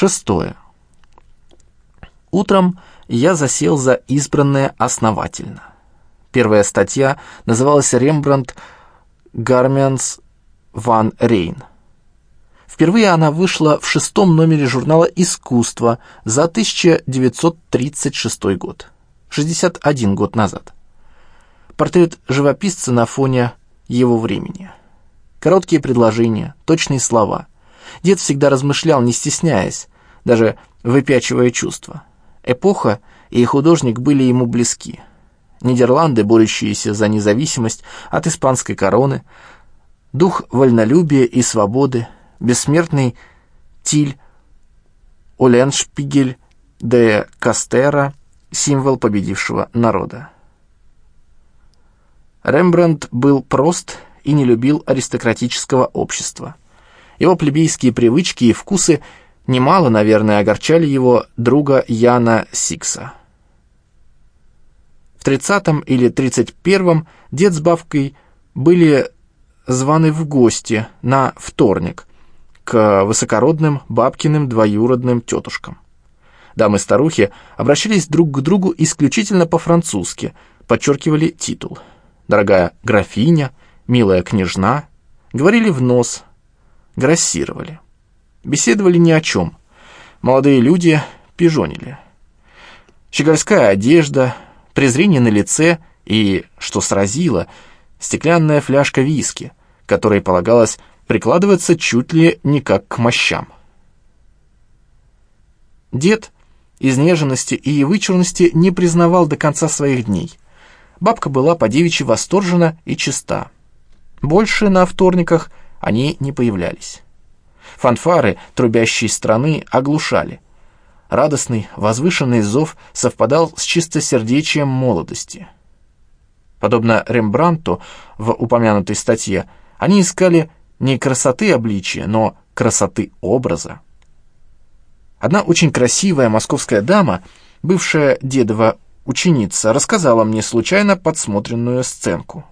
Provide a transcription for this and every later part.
Шестое. Утром я засел за избранное основательно. Первая статья называлась «Рембрандт Гармианс ван Рейн». Впервые она вышла в шестом номере журнала «Искусство» за 1936 год, 61 год назад. Портрет живописца на фоне его времени. Короткие предложения, точные слова. Дед всегда размышлял, не стесняясь, даже выпячивая чувства. Эпоха и художник были ему близки. Нидерланды, борющиеся за независимость от испанской короны, дух вольнолюбия и свободы, бессмертный Тиль, Оленшпигель де Кастера, символ победившего народа. Рембрандт был прост и не любил аристократического общества. Его плебейские привычки и вкусы Немало, наверное, огорчали его друга Яна Сикса. В 30-м или 31-м дед с бабкой были званы в гости на вторник к высокородным бабкиным двоюродным тетушкам. Дамы-старухи обращались друг к другу исключительно по-французски, подчеркивали титул. «Дорогая графиня», «Милая княжна», говорили в нос, грассировали. Беседовали ни о чем. Молодые люди пижонили. Щегольская одежда, презрение на лице и, что сразило, стеклянная фляжка виски, которой полагалось прикладываться чуть ли не как к мощам. Дед из нежности и вычурности не признавал до конца своих дней. Бабка была по девичьи восторжена и чиста. Больше на вторниках они не появлялись. Фанфары трубящей страны оглушали. Радостный, возвышенный зов совпадал с чистосердечием молодости. Подобно Рембрандту в упомянутой статье, они искали не красоты обличия, но красоты образа. Одна очень красивая московская дама, бывшая дедова ученица, рассказала мне случайно подсмотренную сценку.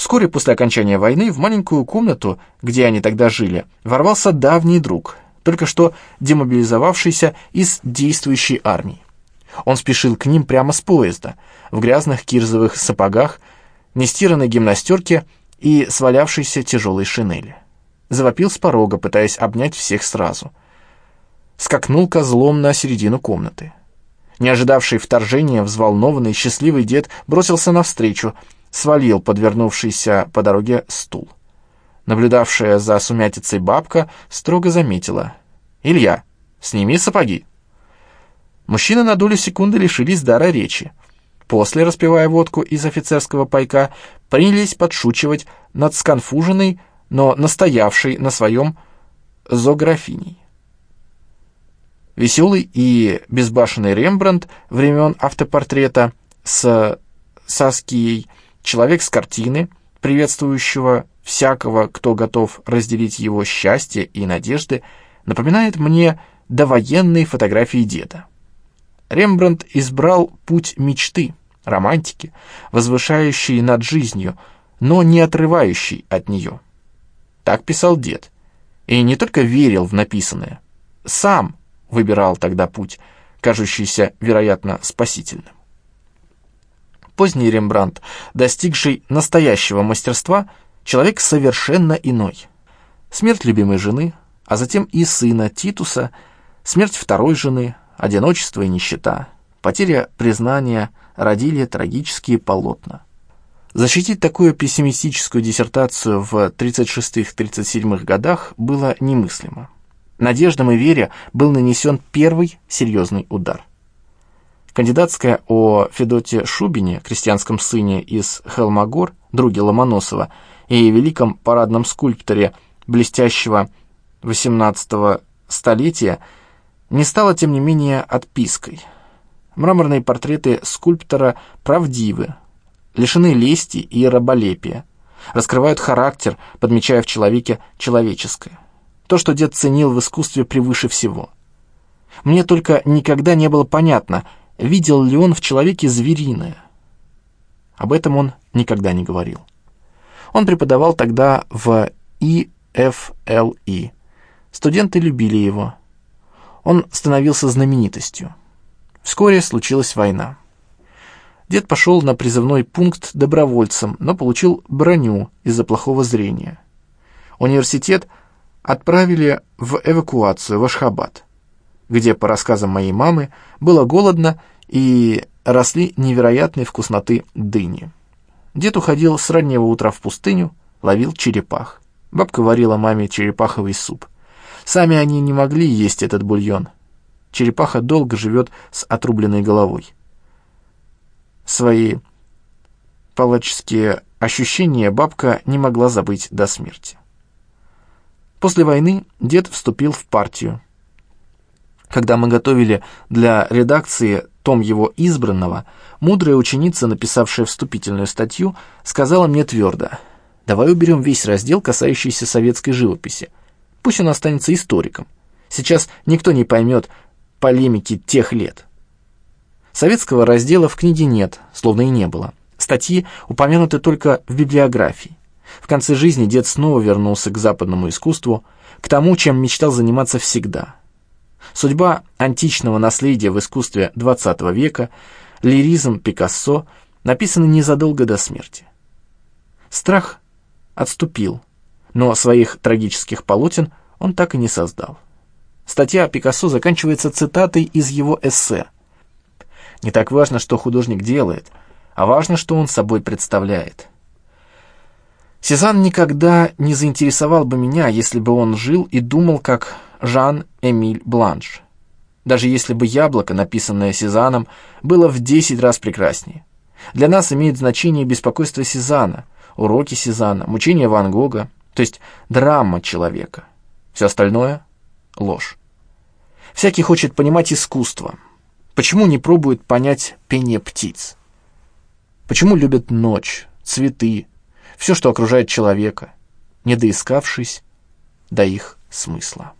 Вскоре после окончания войны в маленькую комнату, где они тогда жили, ворвался давний друг, только что демобилизовавшийся из действующей армии. Он спешил к ним прямо с поезда, в грязных кирзовых сапогах, нестиранной гимнастерке и свалявшейся тяжелой шинели. Завопил с порога, пытаясь обнять всех сразу. Скакнул козлом на середину комнаты. Не ожидавший вторжения, взволнованный, счастливый дед бросился навстречу, свалил подвернувшийся по дороге стул. Наблюдавшая за сумятицей бабка строго заметила. «Илья, сними сапоги». Мужчины на долю секунды лишились дара речи. После, распивая водку из офицерского пайка, принялись подшучивать над сконфуженной, но настоявшей на своем зоографиней. Веселый и безбашенный Рембрандт времен автопортрета с Саскией человек с картины, приветствующего всякого, кто готов разделить его счастье и надежды, напоминает мне довоенные фотографии деда. Рембрандт избрал путь мечты, романтики, возвышающий над жизнью, но не отрывающий от нее. Так писал дед. И не только верил в написанное, сам выбирал тогда путь, кажущийся, вероятно, спасительным поздний Рембрандт, достигший настоящего мастерства, человек совершенно иной. Смерть любимой жены, а затем и сына Титуса, смерть второй жены, одиночество и нищета, потеря признания родили трагические полотна. Защитить такую пессимистическую диссертацию в 36-37 годах было немыслимо. Надеждам и вере был нанесен первый серьезный удар. Кандидатская о Федоте Шубине, крестьянском сыне из Хелмогор, друге Ломоносова, и великом парадном скульпторе блестящего XVIII столетия, не стала, тем не менее, отпиской. Мраморные портреты скульптора правдивы, лишены лести и раболепия, раскрывают характер, подмечая в человеке человеческое. То, что дед ценил в искусстве превыше всего. Мне только никогда не было понятно – видел ли он в человеке звериное. Об этом он никогда не говорил. Он преподавал тогда в ИФЛИ. Студенты любили его. он становился знаменитостью. Вскоре случилась война. Дед пошел на призывной пункт добровольцем, но получил броню из-за плохого зрения. Университет отправили в эвакуацию в Ашхабад, где, по рассказам моей мамы, было голодно и росли невероятной вкусноты дыни. Дед уходил с раннего утра в пустыню, ловил черепах. Бабка варила маме черепаховый суп. Сами они не могли есть этот бульон. Черепаха долго живет с отрубленной головой. Свои палаческие ощущения бабка не могла забыть до смерти. После войны дед вступил в партию. Когда мы готовили для редакции том его избранного, мудрая ученица, написавшая вступительную статью, сказала мне твердо, «Давай уберем весь раздел, касающийся советской живописи. Пусть он останется историком. Сейчас никто не поймет полемики тех лет». Советского раздела в книге нет, словно и не было. Статьи упомянуты только в библиографии. В конце жизни дед снова вернулся к западному искусству, к тому, чем мечтал заниматься всегда. Судьба античного наследия в искусстве XX века, лиризм Пикассо написаны незадолго до смерти. Страх отступил, но своих трагических полотен он так и не создал. Статья Пикассо заканчивается цитатой из его эссе. «Не так важно, что художник делает, а важно, что он собой представляет». Сезанн никогда не заинтересовал бы меня, если бы он жил и думал, как Жан-Эмиль Бланш. Даже если бы яблоко, написанное Сезаном, было в десять раз прекраснее. Для нас имеет значение беспокойство Сезана, уроки Сезана, мучения Ван Гога, то есть драма человека. Все остальное — ложь. Всякий хочет понимать искусство. Почему не пробует понять пение птиц? Почему любят ночь, цветы, все, что окружает человека, не доискавшись до их смысла.